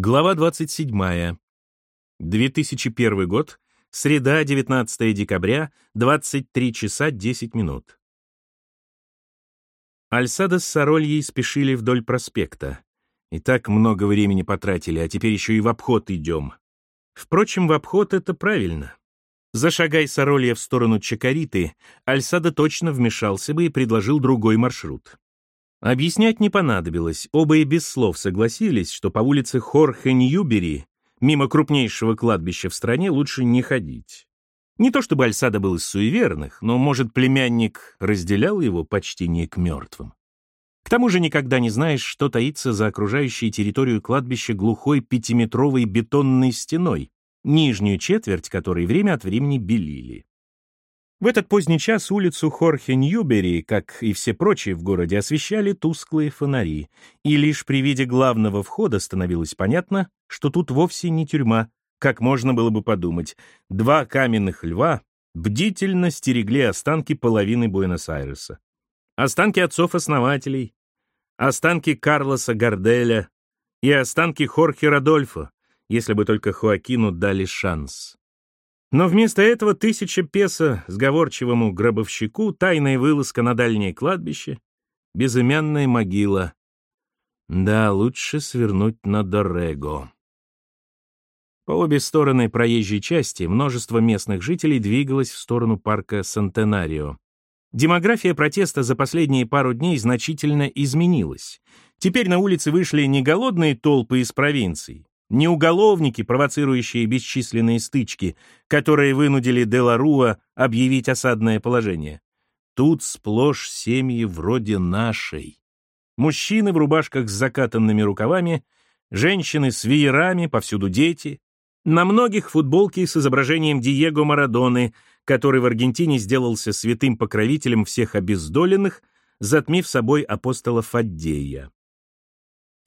Глава 27. 2001 год. Среда, 19 декабря, 23 часа 10 минут. Альсада с Сорольей спешили вдоль проспекта. И так много времени потратили, а теперь еще и в обход идем. Впрочем, в обход это правильно. Зашагай Соролья в сторону Чакариты, Альсада точно вмешался бы и предложил другой маршрут. Объяснять не понадобилось, оба и без слов согласились, что по улице Хорхе-Ньюбери, мимо крупнейшего кладбища в стране, лучше не ходить. Не то чтобы Альсада был из суеверных, но, может, племянник разделял его почти не к мертвым. К тому же никогда не знаешь, что таится за окружающей территорию кладбища глухой пятиметровой бетонной стеной, нижнюю четверть которой время от времени белили. В этот поздний час улицу Хорхе-Ньюбери, как и все прочие в городе, освещали тусклые фонари, и лишь при виде главного входа становилось понятно, что тут вовсе не тюрьма, как можно было бы подумать. Два каменных льва бдительно стерегли останки половины Буэнос-Айреса. Останки отцов-основателей, останки Карлоса Гарделя и останки Хорхе Родольфо, если бы только Хоакину дали шанс. Но вместо этого тысяча песо сговорчивому гробовщику, тайная вылазка на дальнее кладбище, безымянная могила. Да, лучше свернуть на Дорего. По обе стороны проезжей части множество местных жителей двигалось в сторону парка Сантенарио. Демография протеста за последние пару дней значительно изменилась. Теперь на улицы вышли не голодные толпы из провинций, не уголовники, провоцирующие бесчисленные стычки, которые вынудили Деларуа объявить осадное положение. Тут сплошь семьи вроде нашей. Мужчины в рубашках с закатанными рукавами, женщины с веерами, повсюду дети. На многих футболки с изображением Диего Марадоны, который в Аргентине сделался святым покровителем всех обездоленных, затмив собой апостола Фаддея.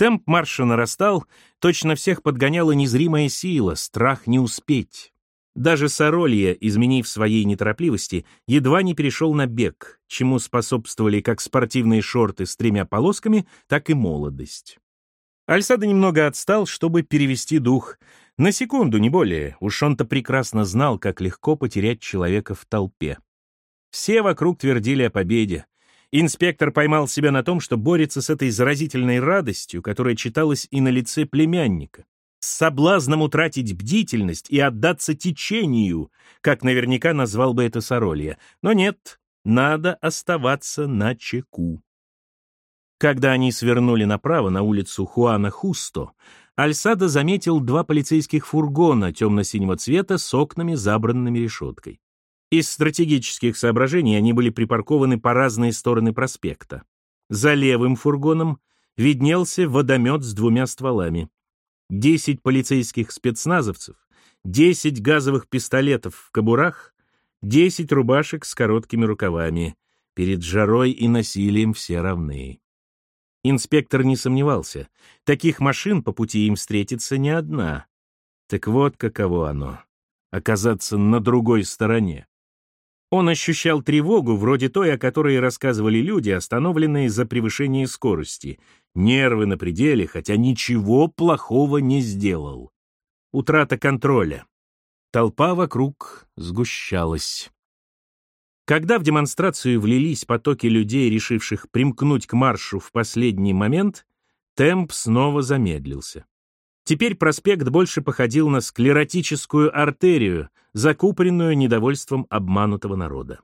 Темп марша нарастал, точно всех подгоняла незримая сила, страх не успеть. Даже Соролья, изменив своей неторопливости, едва не перешел на бег, чему способствовали как спортивные шорты с тремя полосками, так и молодость. Альсада немного отстал, чтобы перевести дух. На секунду, не более, уж он-то прекрасно знал, как легко потерять человека в толпе. Все вокруг твердили о победе. Инспектор поймал себя на том, что борется с этой заразительной радостью, которая читалась и на лице племянника, с соблазном утратить бдительность и отдаться течению, как наверняка назвал бы это Соролья. Но нет, надо оставаться на чеку. Когда они свернули направо на улицу Хуана Хусто, Альсада заметил два полицейских фургона темно-синего цвета с окнами, забранными решеткой. Из стратегических соображений они были припаркованы по разные стороны проспекта. За левым фургоном виднелся водомет с двумя стволами. Десять полицейских спецназовцев, десять газовых пистолетов в кобурах, десять рубашек с короткими рукавами. Перед жарой и насилием все равны. Инспектор не сомневался. Таких машин по пути им встретится не одна. Так вот каково оно — оказаться на другой стороне. Он ощущал тревогу, вроде той, о которой рассказывали люди, остановленные за превышение скорости. Нервы на пределе, хотя ничего плохого не сделал. Утрата контроля. Толпа вокруг сгущалась. Когда в демонстрацию влились потоки людей, решивших примкнуть к маршу в последний момент, темп снова замедлился. Теперь проспект больше походил на склеротическую артерию, закупоренную недовольством обманутого народа.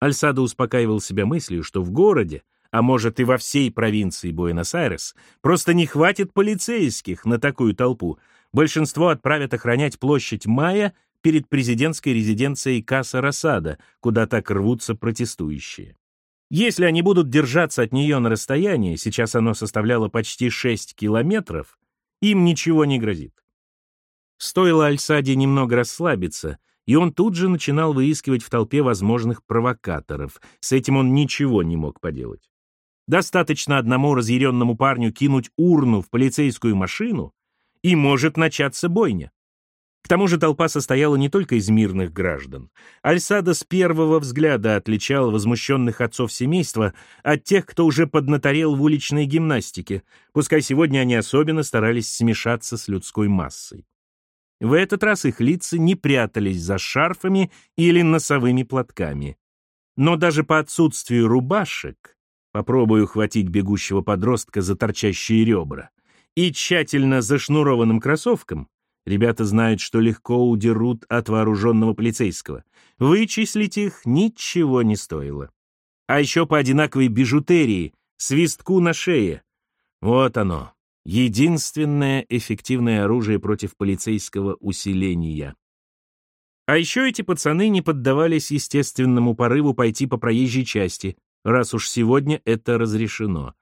Альсадо успокаивал себя мыслью, что в городе, а может и во всей провинции Буэнос-Айрес, просто не хватит полицейских на такую толпу. Большинство отправят охранять площадь Мая перед президентской резиденцией Каса Росада, куда так рвутся протестующие. Если они будут держаться от нее на расстоянии, сейчас оно составляло почти 6 километров, им ничего не грозит. Стоило Альсаде немного расслабиться, и он тут же начинал выискивать в толпе возможных провокаторов. С этим он ничего не мог поделать. Достаточно одному разъяренному парню кинуть урну в полицейскую машину, и может начаться бойня. К тому же толпа состояла не только из мирных граждан. Альсада с первого взгляда отличал возмущенных отцов семейства от тех, кто уже поднаторел в уличной гимнастике, пускай сегодня они особенно старались смешаться с людской массой. В этот раз их лица не прятались за шарфами или носовыми платками. Но даже по отсутствию рубашек, попробую ухватить бегущего подростка за торчащие ребра, и тщательно зашнурованным кроссовкам, ребята знают, что легко удерут от вооруженного полицейского. Вычислить их ничего не стоило. А еще по одинаковой бижутерии, свистку на шее. Вот оно, единственное эффективное оружие против полицейского усиления. А еще эти пацаны не поддавались естественному порыву пойти по проезжей части, раз уж сегодня это разрешено.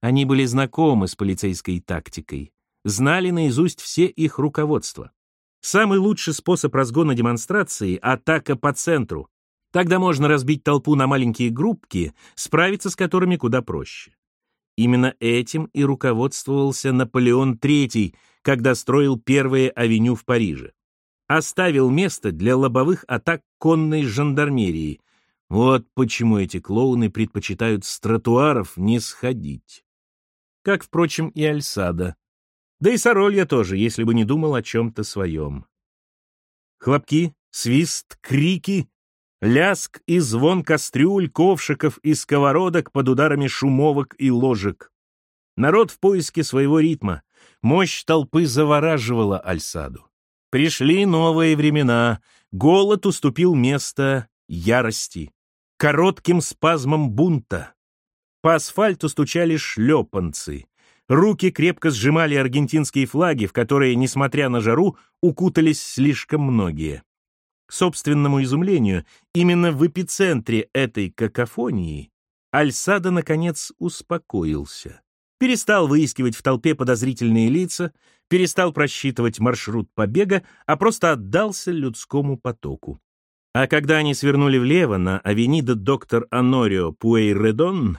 Они были знакомы с полицейской тактикой, знали наизусть все их руководства. Самый лучший способ разгона демонстрации — атака по центру. Тогда можно разбить толпу на маленькие группки, справиться с которыми куда проще. Именно этим и руководствовался Наполеон III, когда строил первые авеню в Париже. Оставил место для лобовых атак конной жандармерии. Вот почему эти клоуны предпочитают с тротуаров не сходить. Как, впрочем, и Альсада. Да и Соролья тоже, если бы не думал о чем-то своем. Хлопки, свист, крики Ляск и звон кастрюль, ковшиков и сковородок под ударами шумовок и ложек. Народ в поиске своего ритма. Мощь толпы завораживала Альсаду. Пришли новые времена. Голод уступил место ярости. Коротким спазмом бунта. По асфальту стучали шлепанцы. Руки крепко сжимали аргентинские флаги, в которые, несмотря на жару, укутались слишком многие. К собственному изумлению, именно в эпицентре этой какофонии Альсада, наконец, успокоился. Перестал выискивать в толпе подозрительные лица, перестал просчитывать маршрут побега, а просто отдался людскому потоку. А когда они свернули влево на авенида доктор Анорио Пуэйредон,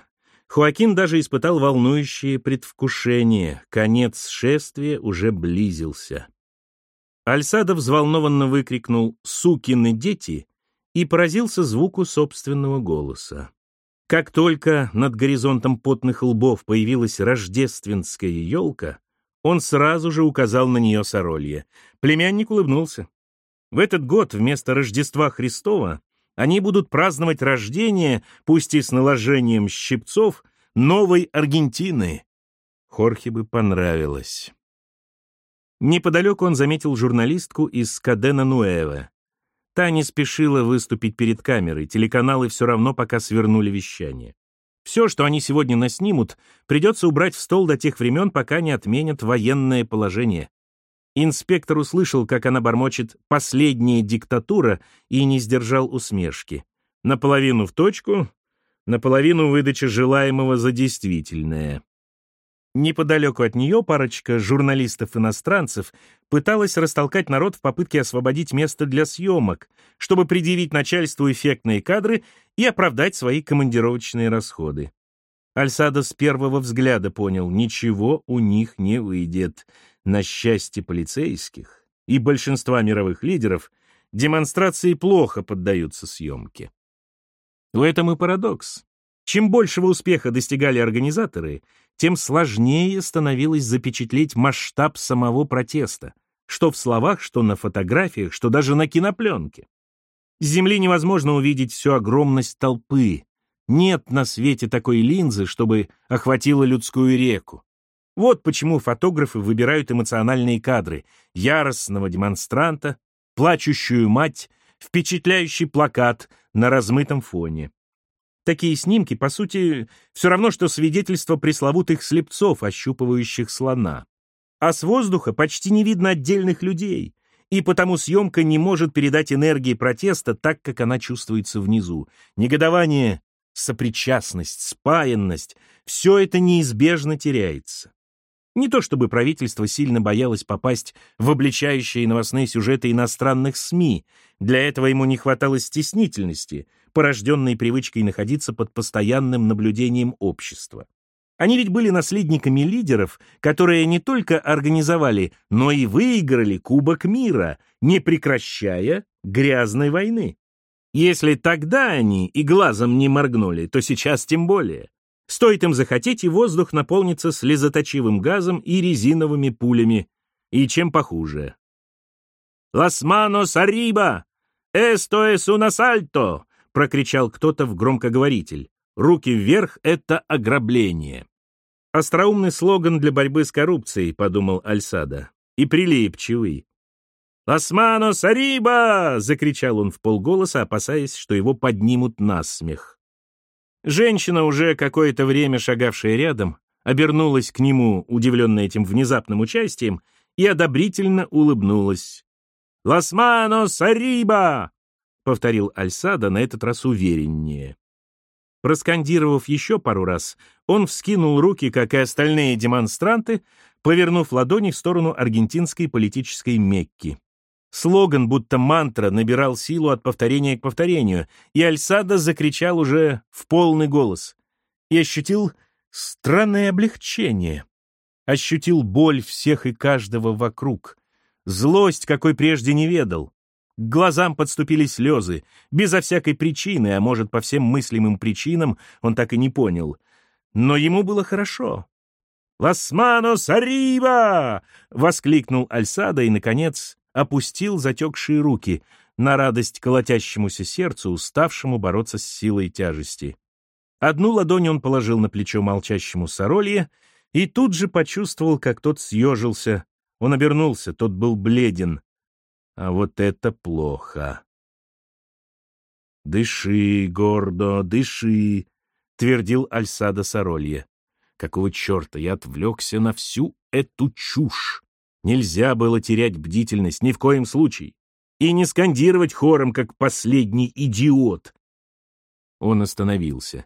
Хуакин даже испытал волнующее предвкушение. Конец шествия уже близился. Альсадо взволнованно выкрикнул «Сукины дети!» и поразился звуку собственного голоса. Как только над горизонтом потных лбов появилась рождественская елка, он сразу же указал на нее Соролье. Племянник улыбнулся. В этот год вместо Рождества Христова они будут праздновать рождение, пусть и с наложением щипцов, новой Аргентины. Хорхе бы понравилось. Неподалеку он заметил журналистку из Кадена Нуэва. Та не спешила выступить перед камерой, телеканалы все равно пока свернули вещание. Все, что они сегодня наснимут, придется убрать в стол до тех времен, пока не отменят военное положение. Инспектор услышал, как она бормочет «последняя диктатура» и не сдержал усмешки. Наполовину в точку, наполовину выдача желаемого за действительное. Неподалеку от нее парочка журналистов-иностранцев пыталась растолкать народ в попытке освободить место для съемок, чтобы предъявить начальству эффектные кадры и оправдать свои командировочные расходы. Альсадо с первого взгляда понял, ничего у них не выйдет. На счастье полицейских и большинства мировых лидеров демонстрации плохо поддаются съемке. В этом и парадокс. Чем большего успеха достигали организаторы, тем сложнее становилось запечатлеть масштаб самого протеста, что в словах, что на фотографиях, что даже на кинопленке. С Земли невозможно увидеть всю огромность толпы. Нет на свете такой линзы, чтобы охватила людскую реку. Вот почему фотографы выбирают эмоциональные кадры яростного демонстранта, плачущую мать, впечатляющий плакат на размытом фоне. Такие снимки, по сути, все равно, что свидетельство пресловутых слепцов, ощупывающих слона. А с воздуха почти не видно отдельных людей, и потому съемка не может передать энергии протеста так, как она чувствуется внизу. Негодование, сопричастность, спаянность — все это неизбежно теряется. Не то чтобы правительство сильно боялось попасть в обличающие новостные сюжеты иностранных СМИ, для этого ему не хватало стеснительности, порожденной привычкой находиться под постоянным наблюдением общества. Они ведь были наследниками лидеров, которые не только организовали, но и выиграли Кубок мира, не прекращая грязной войны. Если тогда они и глазом не моргнули, то сейчас тем более. Стоит им захотеть, и воздух наполнится слезоточивым газом и резиновыми пулями. И чем похуже. «Лас манос arriba! Esto es un asalto!» — прокричал кто-то в громкоговоритель. «Руки вверх — это ограбление». Остроумный слоган для борьбы с коррупцией, подумал Альсада. И прилипчивый. «Ласмано Сариба!» — закричал он в полголоса, опасаясь, что его поднимут на смех. Женщина, уже какое-то время шагавшая рядом, обернулась к нему, удивленная этим внезапным участием, и одобрительно улыбнулась. «Ласмано Сариба!» — повторил Альсада на этот раз увереннее. Проскандировав еще пару раз, он вскинул руки, как и остальные демонстранты, повернув ладони в сторону аргентинской политической Мекки. Слоган, будто мантра, набирал силу от повторения к повторению, и Альсада закричал уже в полный голос. И ощутил странное облегчение. Ощутил боль всех и каждого вокруг. Злость, какой прежде не ведал. К глазам подступили слезы, безо всякой причины, а может, по всем мыслимым причинам, он так и не понял. Но ему было хорошо. «Ласманос Арива!» — воскликнул Альсада и, наконец, опустил затекшие руки на радость колотящемуся сердцу, уставшему бороться с силой тяжести. Одну ладонь он положил на плечо молчащему Соролье и тут же почувствовал, как тот съежился. Он обернулся, тот был бледен. А вот это плохо. «Дыши, гордо, дыши», — твердил Альсада Соролье. «Какого черта я отвлекся на всю эту чушь? Нельзя было терять бдительность ни в коем случае и не скандировать хором, как последний идиот». Он остановился.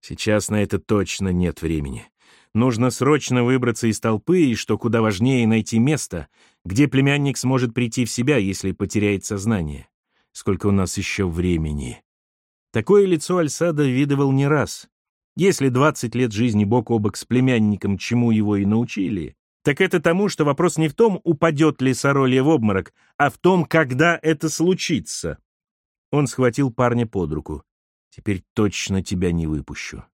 Сейчас на это точно нет времени. Нужно срочно выбраться из толпы и, что куда важнее, найти место, где племянник сможет прийти в себя, если потеряет сознание. Сколько у нас еще времени? Такое лицо Альсада видывал не раз. Если 20 лет жизни бок о бок с племянником, чему его и научили, так это тому, что вопрос не в том, упадет ли Соролья в обморок, а в том, когда это случится. Он схватил парня под руку. «Теперь точно тебя не выпущу».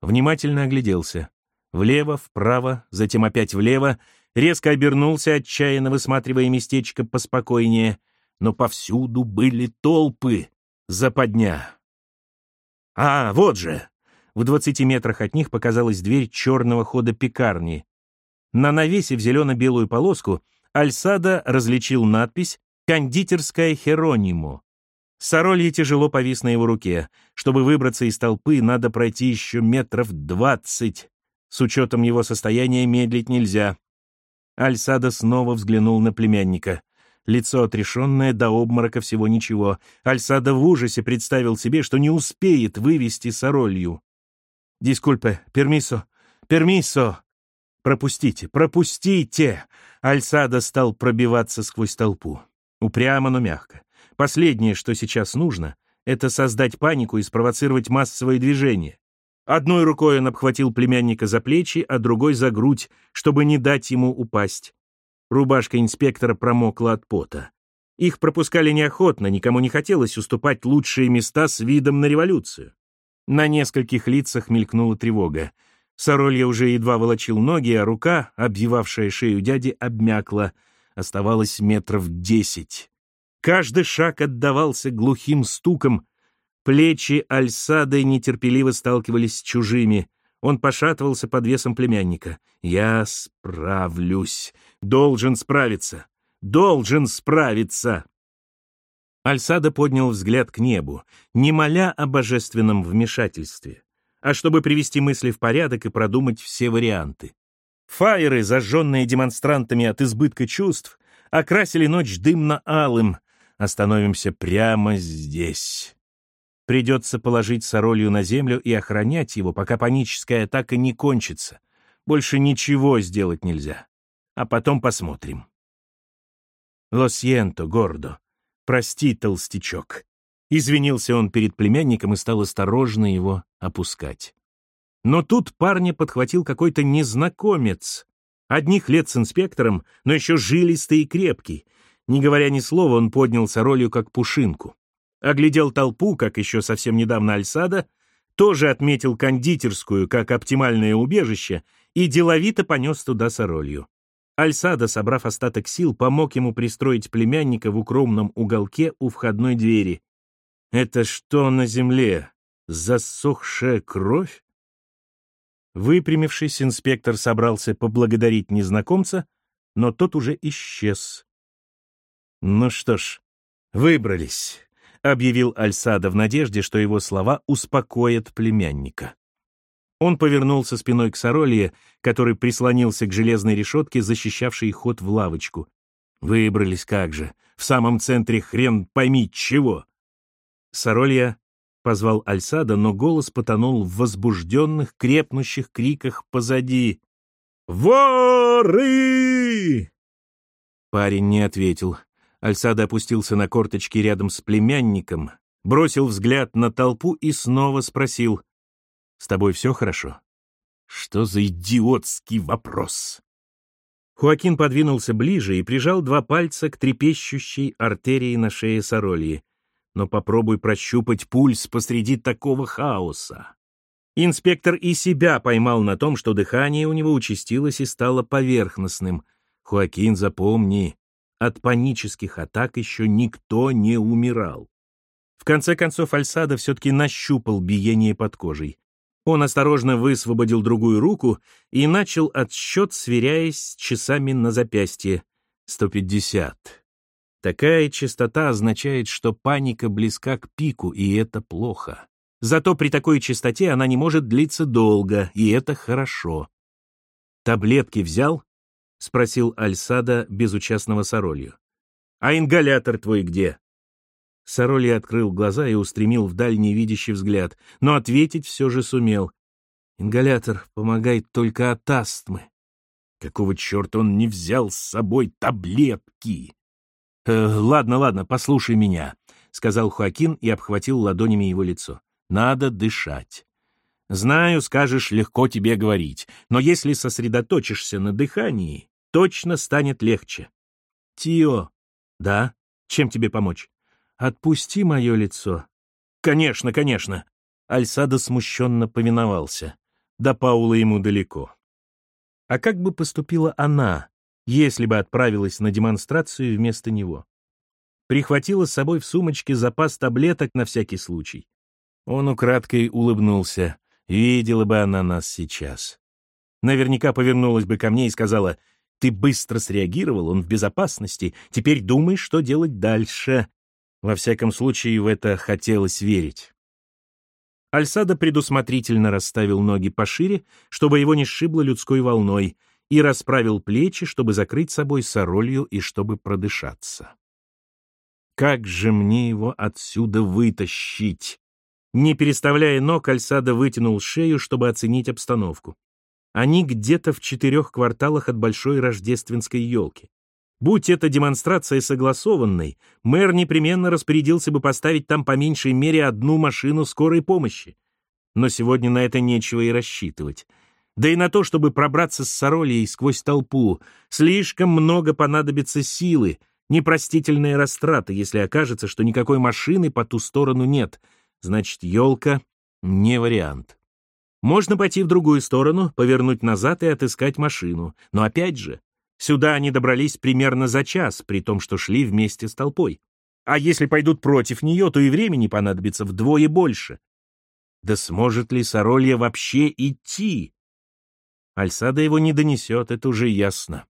Внимательно огляделся. Влево, вправо, затем опять влево, резко обернулся, отчаянно высматривая местечко поспокойнее, но повсюду были толпы. Западня. А, вот же! В двадцати метрах от них показалась дверь черного хода пекарни. На навесе в зелено-белую полоску Альсада различил надпись «Кондитерская Херонимо». Соролье тяжело повис на его руке. Чтобы выбраться из толпы, надо пройти еще метров двадцать. С учетом его состояния медлить нельзя. Альсада снова взглянул на племянника. Лицо отрешенное, до обморока всего ничего. Альсада в ужасе представил себе, что не успеет вывести Соролью. «Дискульпе, пермисо, пермисо!» «Пропустите, пропустите!» Альсада стал пробиваться сквозь толпу. Упрямо, но мягко. Последнее, что сейчас нужно, это создать панику и спровоцировать массовое движение. Одной рукой он обхватил племянника за плечи, а другой за грудь, чтобы не дать ему упасть. Рубашка инспектора промокла от пота. Их пропускали неохотно, никому не хотелось уступать лучшие места с видом на революцию. На нескольких лицах мелькнула тревога. Соролья уже едва волочил ноги, а рука, обвивавшая шею дяди, обмякла. Оставалось метров десять. Каждый шаг отдавался глухим стуком, Плечи Альсады нетерпеливо сталкивались с чужими. Он пошатывался под весом племянника. «Я справлюсь. Должен справиться. Должен справиться!» Альсада поднял взгляд к небу, не моля о божественном вмешательстве, а чтобы привести мысли в порядок и продумать все варианты. Фаеры, зажженные демонстрантами от избытка чувств, окрасили ночь дымно-алым. Остановимся прямо здесь. Придется положить Соролью на землю и охранять его, пока паническая атака не кончится. Больше ничего сделать нельзя. А потом посмотрим. Лосьенто, гордо. Прости, толстячок. Извинился он перед племянником и стал осторожно его опускать. Но тут парня подхватил какой-то незнакомец. Одних лет с инспектором, но еще жилистый и крепкий. Не говоря ни слова, он поднял Соролью как пушинку. Оглядел толпу, как еще совсем недавно Альсада, тоже отметил кондитерскую как оптимальное убежище и деловито понес туда Соролью. Альсада, собрав остаток сил, помог ему пристроить племянника в укромном уголке у входной двери. «Это что на земле? Засохшая кровь?» Выпрямившись, инспектор собрался поблагодарить незнакомца, но тот уже исчез. «Ну что ж, выбрались», — объявил Альсада в надежде, что его слова успокоят племянника. Он повернулся спиной к Соролье, который прислонился к железной решетке, защищавшей ход в лавочку. Выбрались как же, в самом центре хрен пойми чего. Соролья позвал Альсада, но голос потонул в возбужденных, крепнущих криках позади. «Воры!» Парень не ответил. Альсада опустился на корточки рядом с племянником, бросил взгляд на толпу и снова спросил. «С тобой все хорошо?» «Что за идиотский вопрос?» Хуакин подвинулся ближе и прижал два пальца к трепещущей артерии на шее Сорольи но попробуй прощупать пульс посреди такого хаоса. Инспектор и себя поймал на том, что дыхание у него участилось и стало поверхностным. Хуакин, запомни, от панических атак еще никто не умирал. В конце концов, Альсада все-таки нащупал биение под кожей. Он осторожно высвободил другую руку и начал отсчет, сверяясь с часами на запястье. Сто пятьдесят. Такая частота означает, что паника близка к пику, и это плохо. Зато при такой частоте она не может длиться долго, и это хорошо. «Таблетки взял?» — спросил Альсада безучастного Соролью. «А ингалятор твой где?» Соролья открыл глаза и устремил в дальний видящий взгляд, но ответить все же сумел. «Ингалятор помогает только от астмы». Какого черта он не взял с собой таблетки? «Э, «Ладно, ладно, послушай меня», — сказал Хуакин и обхватил ладонями его лицо. «Надо дышать. Знаю, скажешь, легко тебе говорить, но если сосредоточишься на дыхании, точно станет легче». «Тио». «Да? Чем тебе помочь?» «Отпусти мое лицо». «Конечно, конечно». Альсада смущенно повиновался. До Паула ему далеко. А как бы поступила она, если бы отправилась на демонстрацию вместо него. Прихватила с собой в сумочке запас таблеток на всякий случай. Он украдкой улыбнулся. Видела бы она нас сейчас. Наверняка повернулась бы ко мне и сказала, «Ты быстро среагировал, он в безопасности, теперь думай, что делать дальше». Во всяком случае, в это хотелось верить. Альсада предусмотрительно расставил ноги пошире, чтобы его не сшибло людской волной — и расправил плечи, чтобы закрыть собой соролью и чтобы продышаться. Как же мне его отсюда вытащить? Не переставляя ног, Альсада вытянул шею, чтобы оценить обстановку. Они где-то в четырех кварталах от большой рождественской елки. Будь это демонстрация согласованной, мэр непременно распорядился бы поставить там по меньшей мере одну машину скорой помощи. Но сегодня на это нечего и рассчитывать. Да и на то, чтобы пробраться с Соролией сквозь толпу, слишком много понадобится силы, непростительные растраты, если окажется, что никакой машины по ту сторону нет. Значит, елка — не вариант. Можно пойти в другую сторону, повернуть назад и отыскать машину. Но опять же, сюда они добрались примерно за час, при том, что шли вместе с толпой. А если пойдут против нее, то и времени понадобится вдвое больше. Да сможет ли Соролья вообще идти? Альсада его не донесет, это уже ясно.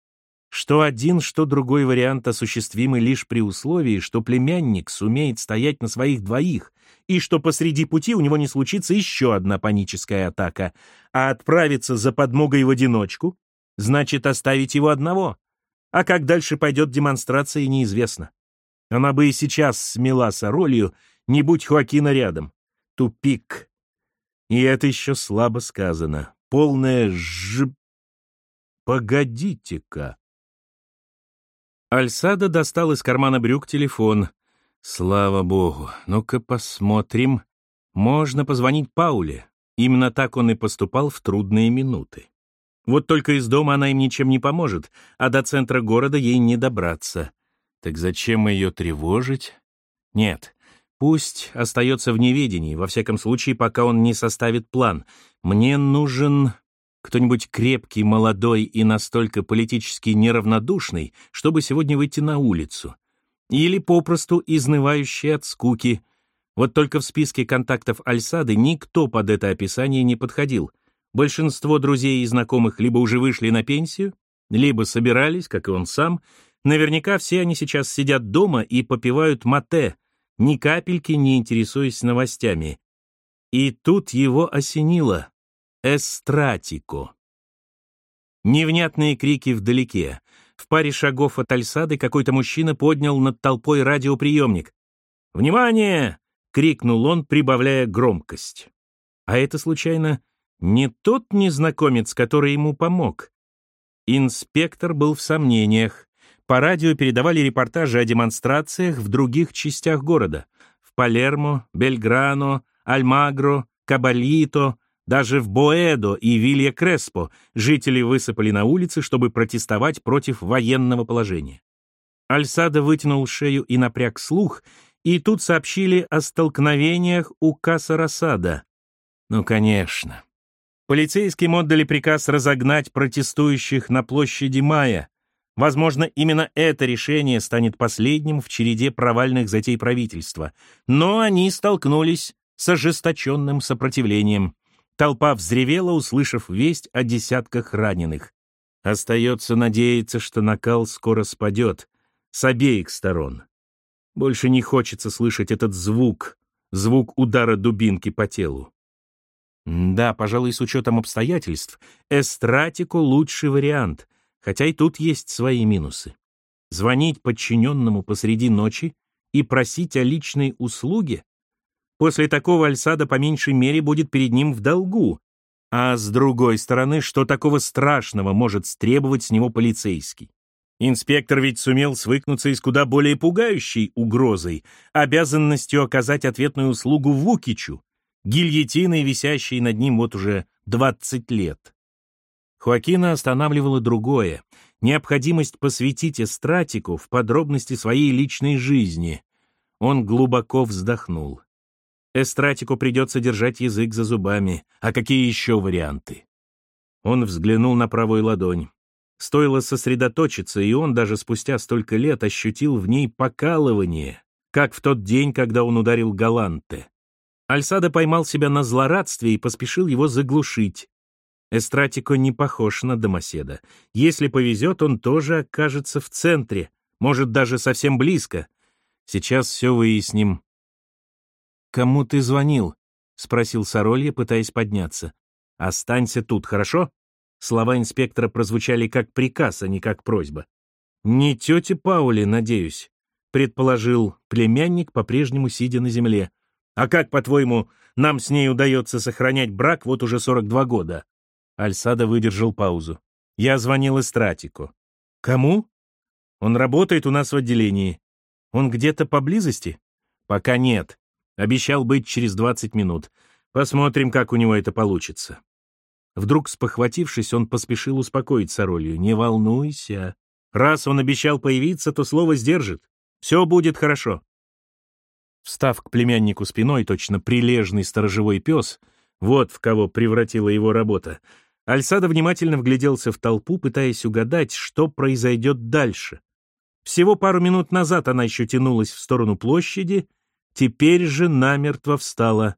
Что один, что другой вариант осуществимы лишь при условии, что племянник сумеет стоять на своих двоих, и что посреди пути у него не случится еще одна паническая атака, а отправиться за подмогой в одиночку значит оставить его одного. А как дальше пойдет демонстрация, неизвестно. Она бы и сейчас смела Соролью, не будь Хоакина рядом. Тупик. И это еще слабо сказано полная ж... Погодите-ка. Альсада достал из кармана брюк телефон. Слава богу. Ну-ка посмотрим. Можно позвонить Пауле. Именно так он и поступал в трудные минуты. Вот только из дома она им ничем не поможет, а до центра города ей не добраться. Так зачем ее тревожить? Нет, пусть остается в неведении, во всяком случае, пока он не составит план. Мне нужен кто-нибудь крепкий, молодой и настолько политически неравнодушный, чтобы сегодня выйти на улицу. Или попросту изнывающий от скуки. Вот только в списке контактов Альсады никто под это описание не подходил — Большинство друзей и знакомых либо уже вышли на пенсию, либо собирались, как и он сам. Наверняка все они сейчас сидят дома и попивают мате, ни капельки не интересуясь новостями. И тут его осенило. Эстратико. Невнятные крики вдалеке. В паре шагов от Альсады какой-то мужчина поднял над толпой радиоприемник. «Внимание!» — крикнул он, прибавляя громкость. А это, случайно, не тот незнакомец, который ему помог. Инспектор был в сомнениях. По радио передавали репортажи о демонстрациях в других частях города. В Палермо, Бельграно, Альмагро, Кабалито, даже в Боэдо и Вилья Креспо жители высыпали на улицы, чтобы протестовать против военного положения. Альсада вытянул шею и напряг слух, и тут сообщили о столкновениях у Каса-Рассада. Ну, конечно. Полицейским отдали приказ разогнать протестующих на площади Мая. Возможно, именно это решение станет последним в череде провальных затей правительства. Но они столкнулись с ожесточенным сопротивлением. Толпа взревела, услышав весть о десятках раненых. Остается надеяться, что накал скоро спадет с обеих сторон. Больше не хочется слышать этот звук, звук удара дубинки по телу. Да, пожалуй, с учетом обстоятельств, эстратику лучший вариант, хотя и тут есть свои минусы. Звонить подчиненному посреди ночи и просить о личной услуге? После такого Альсада по меньшей мере будет перед ним в долгу. А с другой стороны, что такого страшного может стребовать с него полицейский? Инспектор ведь сумел свыкнуться и с куда более пугающей угрозой, обязанностью оказать ответную услугу Вукичу, гильотиной, висящей над ним вот уже 20 лет. Хоакина останавливало другое — необходимость посвятить эстратику в подробности своей личной жизни. Он глубоко вздохнул. Эстратику придется держать язык за зубами. А какие еще варианты? Он взглянул на правую ладонь. Стоило сосредоточиться, и он даже спустя столько лет ощутил в ней покалывание, как в тот день, когда он ударил Галанте. Альсада поймал себя на злорадстве и поспешил его заглушить. Эстратико не похож на домоседа. Если повезет, он тоже окажется в центре, может, даже совсем близко. Сейчас все выясним. «Кому ты звонил?» — спросил Соролье, пытаясь подняться. «Останься тут, хорошо?» Слова инспектора прозвучали как приказ, а не как просьба. «Не тете Паули, надеюсь», — предположил племянник, по-прежнему сидя на земле. А как, по-твоему, нам с ней удается сохранять брак вот уже 42 года?» Альсада выдержал паузу. «Я звонил Эстратику». «Кому?» «Он работает у нас в отделении. Он где-то поблизости?» «Пока нет. Обещал быть через 20 минут. Посмотрим, как у него это получится». Вдруг, спохватившись, он поспешил успокоить Соролью. «Не волнуйся. Раз он обещал появиться, то слово сдержит. Все будет хорошо». Встав к племяннику спиной, точно прилежный сторожевой пес, вот в кого превратила его работа, Альсада внимательно вгляделся в толпу, пытаясь угадать, что произойдет дальше. Всего пару минут назад она еще тянулась в сторону площади, теперь же намертво встала.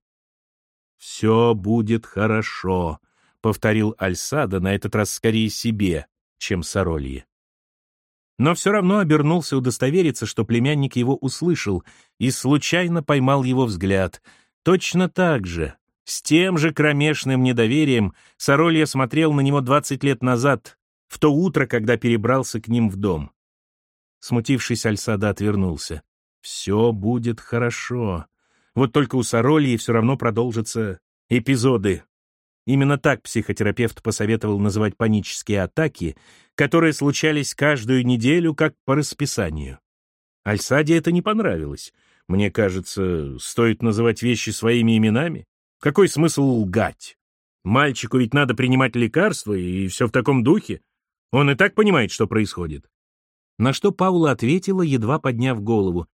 «Все будет хорошо», — повторил Альсада, на этот раз скорее себе, чем Соролье но все равно обернулся удостовериться, что племянник его услышал, и случайно поймал его взгляд. Точно так же, с тем же кромешным недоверием, Соролья смотрел на него 20 лет назад, в то утро, когда перебрался к ним в дом. Смутившись, Альсада отвернулся. «Все будет хорошо. Вот только у Сорольи все равно продолжатся эпизоды Именно так психотерапевт посоветовал называть панические атаки, которые случались каждую неделю как по расписанию. Альсаде это не понравилось. Мне кажется, стоит называть вещи своими именами. Какой смысл лгать? Мальчику ведь надо принимать лекарства, и все в таком духе. Он и так понимает, что происходит. На что Паула ответила, едва подняв голову.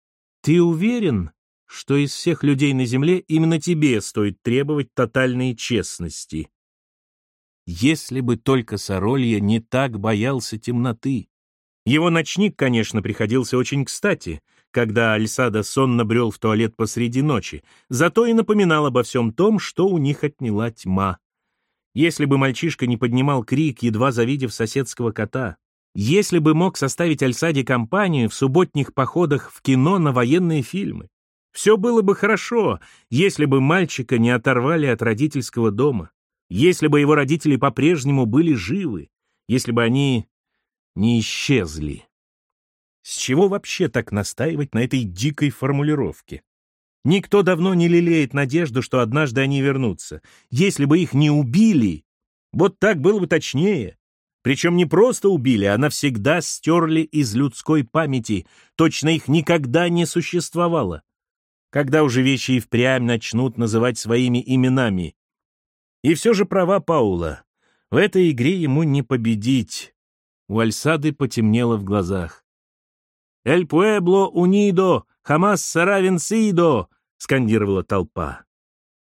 «Ты уверен, что из всех людей на земле именно тебе стоит требовать тотальной честности?» Если бы только Соролья не так боялся темноты. Его ночник, конечно, приходился очень кстати, когда Альсада сонно брел в туалет посреди ночи, зато и напоминал обо всем том, что у них отняла тьма. Если бы мальчишка не поднимал крик, едва завидев соседского кота, если бы мог составить Альсаде компанию в субботних походах в кино на военные фильмы, все было бы хорошо, если бы мальчика не оторвали от родительского дома, если бы его родители по-прежнему были живы, если бы они не исчезли. С чего вообще так настаивать на этой дикой формулировке? Никто давно не лелеет надежду, что однажды они вернутся. Если бы их не убили, вот так было бы точнее. Причем не просто убили, а навсегда стерли из людской памяти. Точно их никогда не существовало. Когда уже вещи и впрямь начнут называть своими именами. И все же права Паула. В этой игре ему не победить. У Альсады потемнело в глазах. «Эль пуэбло унидо, хамас сара венсидо!» — скандировала толпа.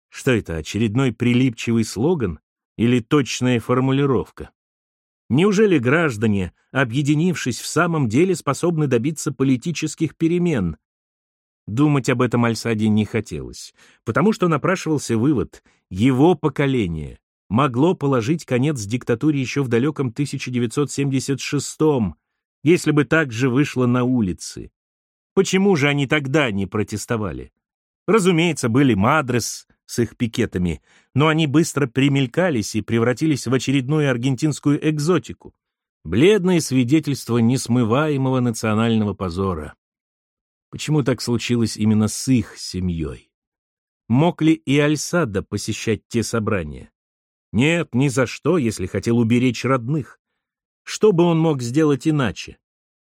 Что это, очередной прилипчивый слоган или точная формулировка? Неужели граждане, объединившись, в самом деле способны добиться политических перемен? Думать об этом Альсаде не хотелось, потому что напрашивался вывод — его поколение могло положить конец диктатуре еще в далеком 1976-м, если бы так же вышло на улицы. Почему же они тогда не протестовали? Разумеется, были Мадрес с их пикетами, но они быстро примелькались и превратились в очередную аргентинскую экзотику. Бледное свидетельство несмываемого национального позора. Почему так случилось именно с их семьей? Мог ли и Альсада посещать те собрания? Нет, ни за что, если хотел уберечь родных. Что бы он мог сделать иначе?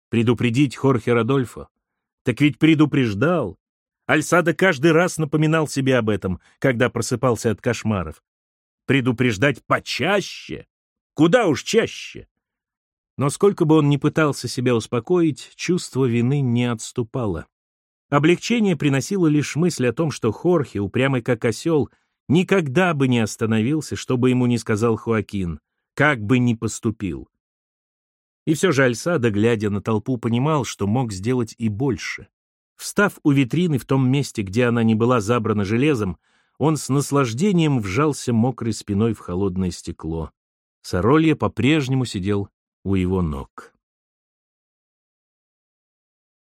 Предупредить Хорхе Родольфо? Так ведь предупреждал. Альсада каждый раз напоминал себе об этом, когда просыпался от кошмаров. Предупреждать почаще? Куда уж чаще? Но сколько бы он ни пытался себя успокоить, чувство вины не отступало. Облегчение приносило лишь мысль о том, что Хорхе, упрямый как осел, никогда бы не остановился, чтобы ему не сказал Хуакин, как бы ни поступил. И все же Альсада, глядя на толпу, понимал, что мог сделать и больше. Встав у витрины в том месте, где она не была забрана железом, он с наслаждением вжался мокрой спиной в холодное стекло. Соролья по-прежнему сидел у его ног.